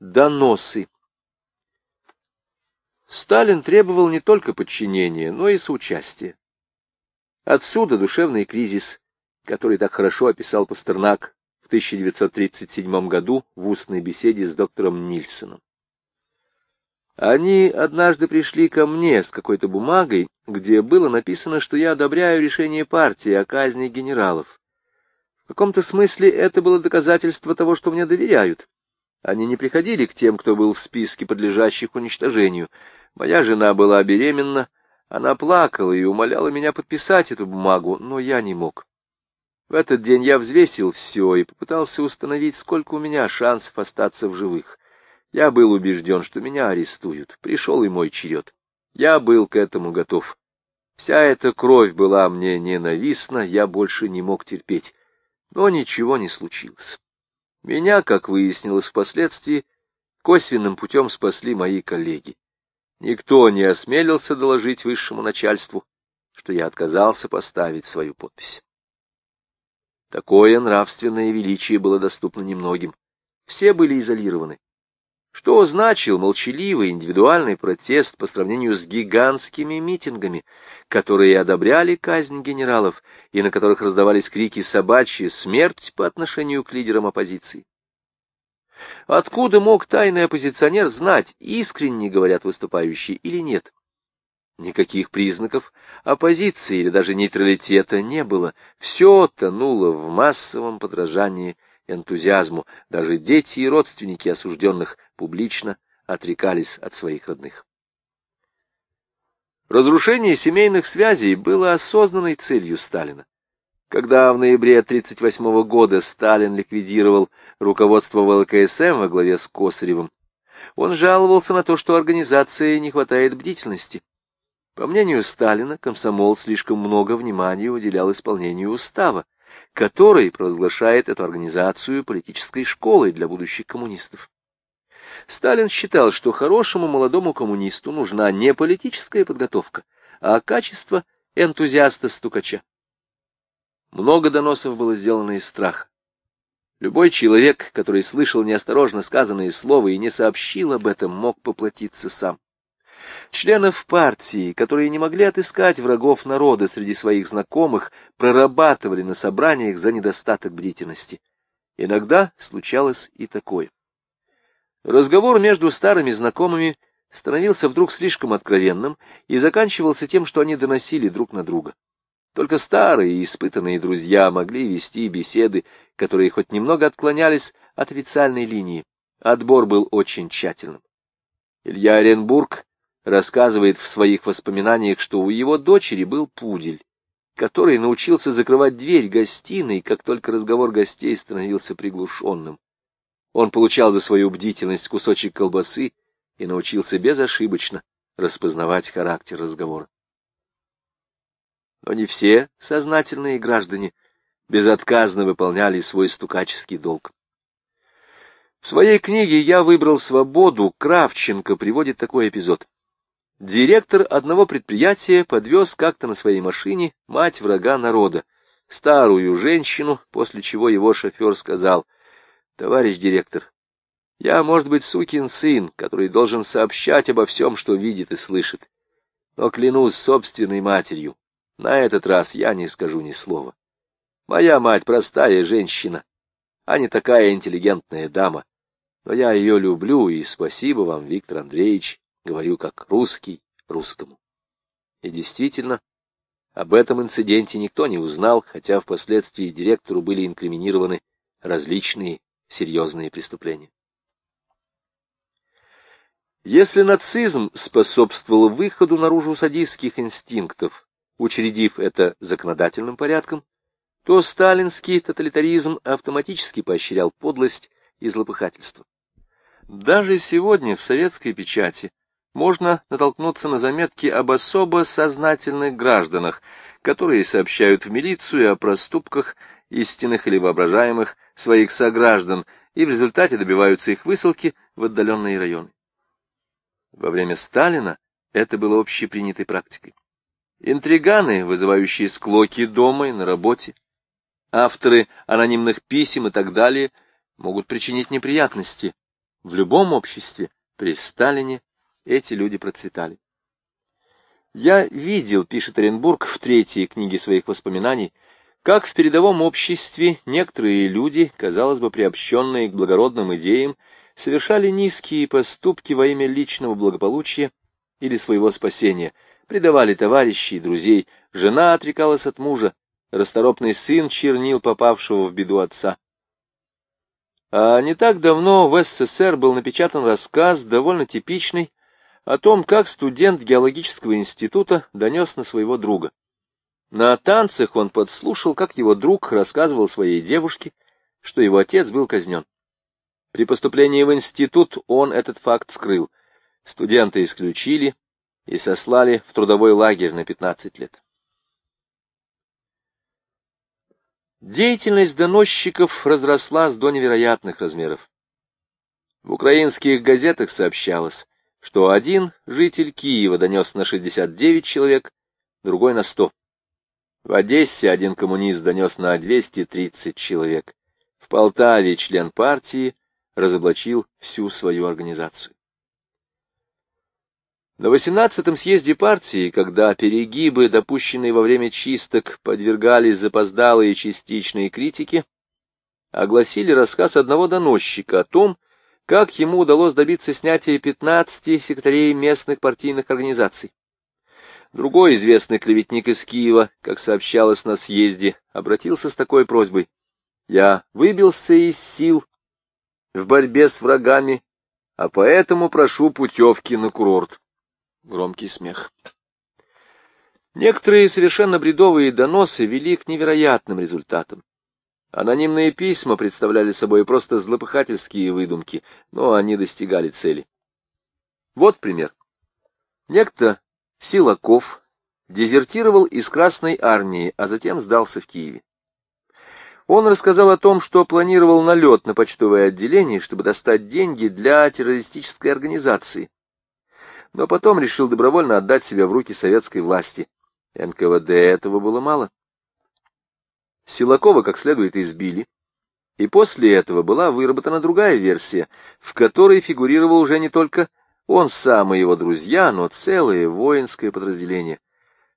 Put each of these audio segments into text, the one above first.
Доносы. Сталин требовал не только подчинения, но и соучастия. Отсюда душевный кризис, который так хорошо описал Пастернак в 1937 году в устной беседе с доктором Нильсоном. Они однажды пришли ко мне с какой-то бумагой, где было написано, что я одобряю решение партии о казни генералов. В каком-то смысле это было доказательство того, что мне доверяют. Они не приходили к тем, кто был в списке подлежащих уничтожению. Моя жена была беременна, она плакала и умоляла меня подписать эту бумагу, но я не мог. В этот день я взвесил все и попытался установить, сколько у меня шансов остаться в живых. Я был убежден, что меня арестуют. Пришел и мой черед. Я был к этому готов. Вся эта кровь была мне ненавистна, я больше не мог терпеть. Но ничего не случилось. Меня, как выяснилось впоследствии, косвенным путем спасли мои коллеги. Никто не осмелился доложить высшему начальству, что я отказался поставить свою подпись. Такое нравственное величие было доступно немногим. Все были изолированы. Что значил молчаливый индивидуальный протест по сравнению с гигантскими митингами, которые одобряли казнь генералов и на которых раздавались крики «собачья смерть» по отношению к лидерам оппозиции? Откуда мог тайный оппозиционер знать, искренне говорят выступающие или нет? Никаких признаков оппозиции или даже нейтралитета не было. Все тонуло в массовом подражании энтузиазму. Даже дети и родственники осужденных публично отрекались от своих родных. Разрушение семейных связей было осознанной целью Сталина. Когда в ноябре 1938 года Сталин ликвидировал руководство ВЛКСМ во главе с Косаревым, он жаловался на то, что организации не хватает бдительности. По мнению Сталина, комсомол слишком много внимания уделял исполнению устава, который провозглашает эту организацию политической школой для будущих коммунистов. Сталин считал, что хорошему молодому коммунисту нужна не политическая подготовка, а качество энтузиаста-стукача. Много доносов было сделано из страха. Любой человек, который слышал неосторожно сказанные слова и не сообщил об этом, мог поплатиться сам. Членов партии, которые не могли отыскать врагов народа среди своих знакомых, прорабатывали на собраниях за недостаток бдительности. Иногда случалось и такое. Разговор между старыми знакомыми становился вдруг слишком откровенным и заканчивался тем, что они доносили друг на друга. Только старые и испытанные друзья могли вести беседы, которые хоть немного отклонялись от официальной линии. Отбор был очень тщательным. Илья Оренбург рассказывает в своих воспоминаниях, что у его дочери был пудель, который научился закрывать дверь гостиной, как только разговор гостей становился приглушенным. Он получал за свою бдительность кусочек колбасы и научился безошибочно распознавать характер разговора но не все сознательные граждане безотказно выполняли свой стукаческий долг. В своей книге «Я выбрал свободу» Кравченко приводит такой эпизод. Директор одного предприятия подвез как-то на своей машине мать врага народа, старую женщину, после чего его шофер сказал, «Товарищ директор, я, может быть, сукин сын, который должен сообщать обо всем, что видит и слышит, но клянусь собственной матерью, на этот раз я не скажу ни слова. Моя мать простая женщина, а не такая интеллигентная дама. Но я ее люблю, и спасибо вам, Виктор Андреевич, говорю как русский русскому. И действительно, об этом инциденте никто не узнал, хотя впоследствии директору были инкриминированы различные серьезные преступления. Если нацизм способствовал выходу наружу садистских инстинктов, учредив это законодательным порядком, то сталинский тоталитаризм автоматически поощрял подлость и злопыхательство. Даже сегодня в советской печати можно натолкнуться на заметки об особо сознательных гражданах, которые сообщают в милицию о проступках истинных или воображаемых своих сограждан и в результате добиваются их высылки в отдаленные районы. Во время Сталина это было общепринятой практикой. Интриганы, вызывающие склоки дома и на работе, авторы анонимных писем и так далее, могут причинить неприятности В любом обществе при Сталине эти люди процветали. Я видел, пишет Оренбург в третьей книге своих воспоминаний, как в передовом обществе некоторые люди, казалось бы, приобщенные к благородным идеям, совершали низкие поступки во имя личного благополучия или своего спасения, предавали товарищей и друзей, жена отрекалась от мужа, расторопный сын чернил попавшего в беду отца. А не так давно в СССР был напечатан рассказ, довольно типичный, о том, как студент геологического института донес на своего друга. На танцах он подслушал, как его друг рассказывал своей девушке, что его отец был казнен. При поступлении в институт он этот факт скрыл. Студента исключили и сослали в трудовой лагерь на 15 лет. Деятельность доносчиков разрослась до невероятных размеров. В украинских газетах сообщалось, что один житель Киева донес на 69 человек, другой на 100. В Одессе один коммунист донес на 230 человек. В Полтаве член партии разоблачил всю свою организацию. На 18-м съезде партии, когда перегибы, допущенные во время чисток, подвергались запоздалой и частичной критике, огласили рассказ одного доносчика о том, как ему удалось добиться снятия 15 секретарей местных партийных организаций. Другой известный клеветник из Киева, как сообщалось на съезде, обратился с такой просьбой. «Я выбился из сил в борьбе с врагами, а поэтому прошу путевки на курорт». Громкий смех. Некоторые совершенно бредовые доносы вели к невероятным результатам. Анонимные письма представляли собой просто злопыхательские выдумки, но они достигали цели. Вот пример. Некто Силаков дезертировал из Красной армии, а затем сдался в Киеве. Он рассказал о том, что планировал налет на почтовое отделение, чтобы достать деньги для террористической организации. Но потом решил добровольно отдать себя в руки советской власти. НКВД этого было мало. Силакова как следует избили, и после этого была выработана другая версия, в которой фигурировал уже не только он сам и его друзья, но целое воинское подразделение.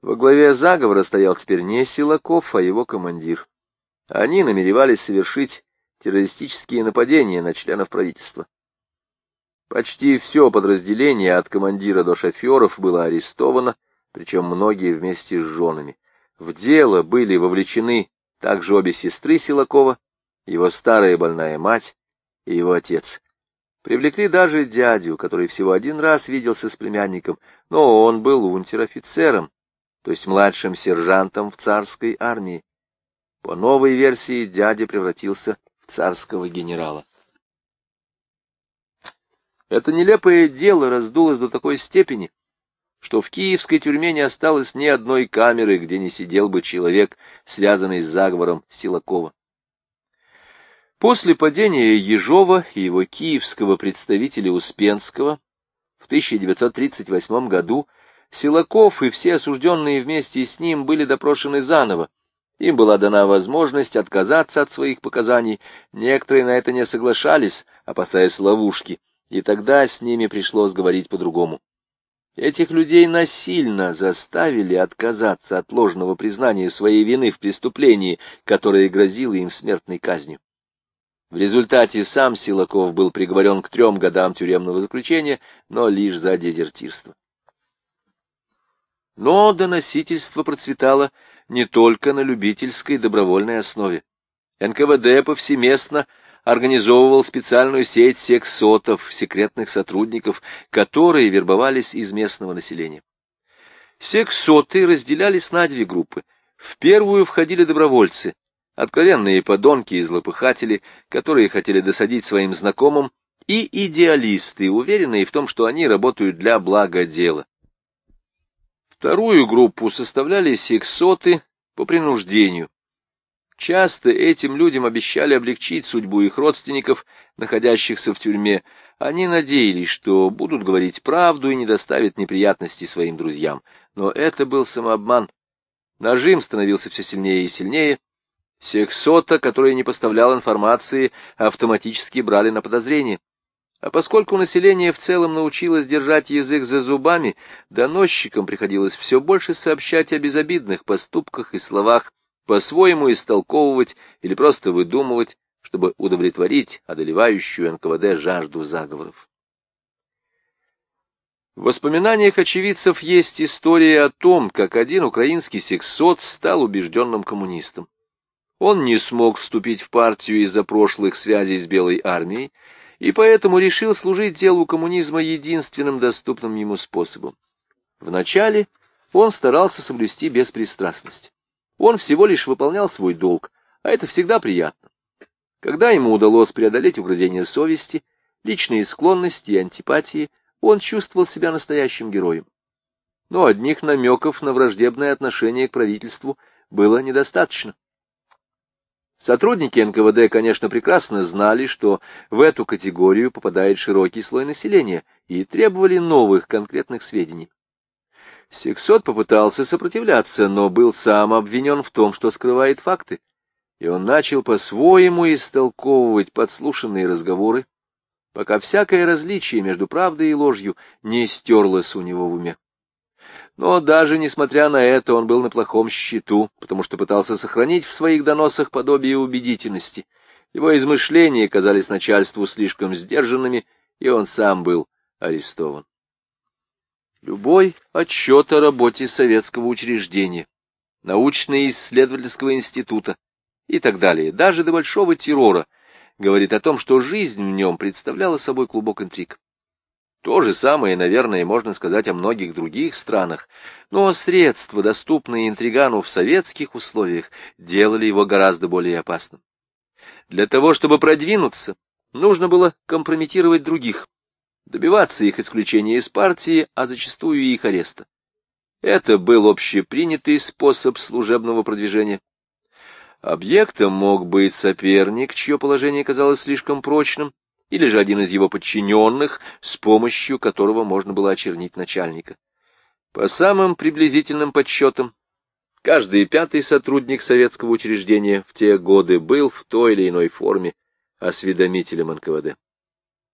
Во главе заговора стоял теперь не Силаков, а его командир. Они намеревались совершить террористические нападения на членов правительства. Почти все подразделение от командира до шоферов было арестовано, причем многие вместе с женами. В дело были вовлечены также обе сестры Силакова, его старая больная мать и его отец. Привлекли даже дядю, который всего один раз виделся с племянником, но он был унтер-офицером, то есть младшим сержантом в царской армии. По новой версии дядя превратился в царского генерала. Это нелепое дело раздулось до такой степени, что в киевской тюрьме не осталось ни одной камеры, где не сидел бы человек, связанный с заговором Силакова. После падения Ежова и его киевского представителя Успенского в 1938 году Силаков и все осужденные вместе с ним были допрошены заново. Им была дана возможность отказаться от своих показаний, некоторые на это не соглашались, опасаясь ловушки, и тогда с ними пришлось говорить по-другому. Этих людей насильно заставили отказаться от ложного признания своей вины в преступлении, которое грозило им смертной казнью. В результате сам Силаков был приговорен к трем годам тюремного заключения, но лишь за дезертирство. Но доносительство процветало не только на любительской добровольной основе. НКВД повсеместно организовывал специальную сеть сексотов, секретных сотрудников, которые вербовались из местного населения. Сексоты разделялись на две группы. В первую входили добровольцы, откровенные подонки и злопыхатели, которые хотели досадить своим знакомым, и идеалисты, уверенные в том, что они работают для блага дела. Вторую группу составляли сексоты по принуждению, Часто этим людям обещали облегчить судьбу их родственников, находящихся в тюрьме. Они надеялись, что будут говорить правду и не доставят неприятностей своим друзьям. Но это был самообман. Нажим становился все сильнее и сильнее. Сексота, который не поставлял информации, автоматически брали на подозрение. А поскольку население в целом научилось держать язык за зубами, доносчикам приходилось все больше сообщать о безобидных поступках и словах, по-своему истолковывать или просто выдумывать, чтобы удовлетворить одолевающую НКВД жажду заговоров. В воспоминаниях очевидцев есть история о том, как один украинский сексот стал убежденным коммунистом. Он не смог вступить в партию из-за прошлых связей с Белой армией, и поэтому решил служить делу коммунизма единственным доступным ему способом. Вначале он старался соблюсти беспристрастность. Он всего лишь выполнял свой долг, а это всегда приятно. Когда ему удалось преодолеть угрызения совести, личные склонности и антипатии, он чувствовал себя настоящим героем. Но одних намеков на враждебное отношение к правительству было недостаточно. Сотрудники НКВД, конечно, прекрасно знали, что в эту категорию попадает широкий слой населения, и требовали новых конкретных сведений. Сексот попытался сопротивляться, но был сам обвинен в том, что скрывает факты, и он начал по-своему истолковывать подслушанные разговоры, пока всякое различие между правдой и ложью не стерлось у него в уме. Но даже несмотря на это он был на плохом счету, потому что пытался сохранить в своих доносах подобие убедительности. Его измышления казались начальству слишком сдержанными, и он сам был арестован. Любой отчет о работе советского учреждения, научно-исследовательского института и так далее, даже до большого террора, говорит о том, что жизнь в нем представляла собой клубок интриг. То же самое, наверное, можно сказать о многих других странах, но средства, доступные интригану в советских условиях, делали его гораздо более опасным. Для того, чтобы продвинуться, нужно было компрометировать других, добиваться их исключения из партии, а зачастую и их ареста. Это был общепринятый способ служебного продвижения. Объектом мог быть соперник, чье положение казалось слишком прочным, или же один из его подчиненных, с помощью которого можно было очернить начальника. По самым приблизительным подсчетам, каждый пятый сотрудник советского учреждения в те годы был в той или иной форме осведомителем НКВД.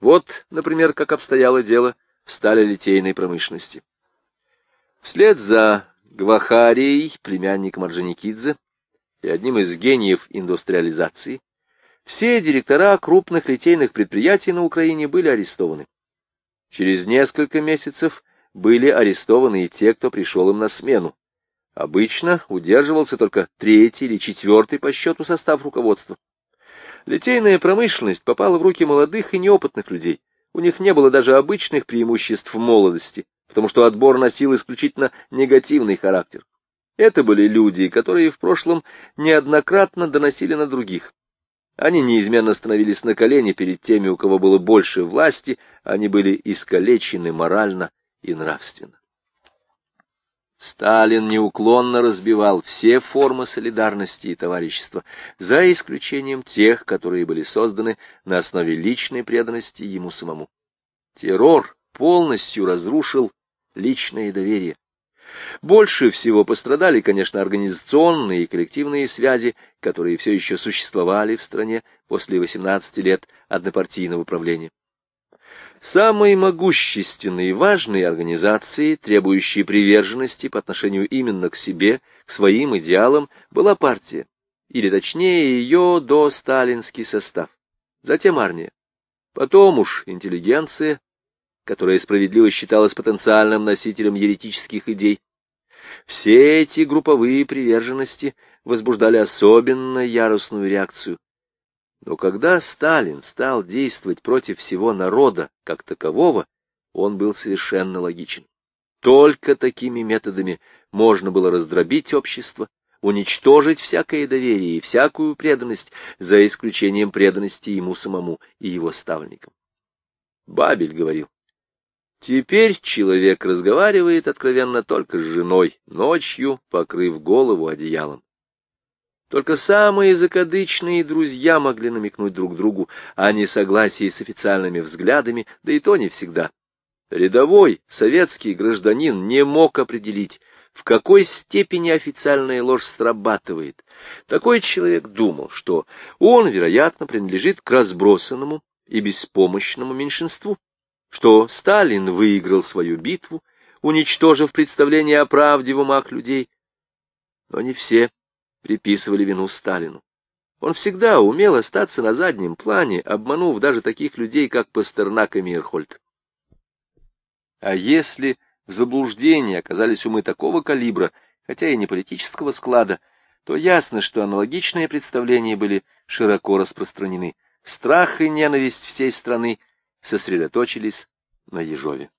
Вот, например, как обстояло дело в сталелитейной промышленности. Вслед за Гвахарией, племянником Орджоникидзе, и одним из гениев индустриализации, все директора крупных литейных предприятий на Украине были арестованы. Через несколько месяцев были арестованы и те, кто пришел им на смену. Обычно удерживался только третий или четвертый по счету состав руководства. Литейная промышленность попала в руки молодых и неопытных людей. У них не было даже обычных преимуществ молодости, потому что отбор носил исключительно негативный характер. Это были люди, которые в прошлом неоднократно доносили на других. Они неизменно становились на колени перед теми, у кого было больше власти, они были искалечены морально и нравственно. Сталин неуклонно разбивал все формы солидарности и товарищества, за исключением тех, которые были созданы на основе личной преданности ему самому. Террор полностью разрушил личное доверие. Больше всего пострадали, конечно, организационные и коллективные связи, которые все еще существовали в стране после 18 лет однопартийного правления. Самой могущественной и важной организацией, требующей приверженности по отношению именно к себе, к своим идеалам, была партия, или точнее ее до сталинский состав, затем армия, потом уж интеллигенция, которая справедливо считалась потенциальным носителем еретических идей. Все эти групповые приверженности возбуждали особенно яростную реакцию. Но когда Сталин стал действовать против всего народа как такового, он был совершенно логичен. Только такими методами можно было раздробить общество, уничтожить всякое доверие и всякую преданность, за исключением преданности ему самому и его ставленникам. Бабель говорил, Теперь человек разговаривает откровенно только с женой, ночью покрыв голову одеялом. Только самые закадычные друзья могли намекнуть друг другу о несогласии с официальными взглядами, да и то не всегда. Рядовой советский гражданин не мог определить, в какой степени официальная ложь срабатывает. Такой человек думал, что он, вероятно, принадлежит к разбросанному, и беспомощному меньшинству, что Сталин выиграл свою битву, уничтожив представление о правде в умах людей. Но не все приписывали вину Сталину. Он всегда умел остаться на заднем плане, обманув даже таких людей, как Пастернак и Мирхольд. А если в заблуждении оказались умы такого калибра, хотя и не политического склада, то ясно, что аналогичные представления были широко распространены. Страх и ненависть всей страны сосредоточились на Ежове.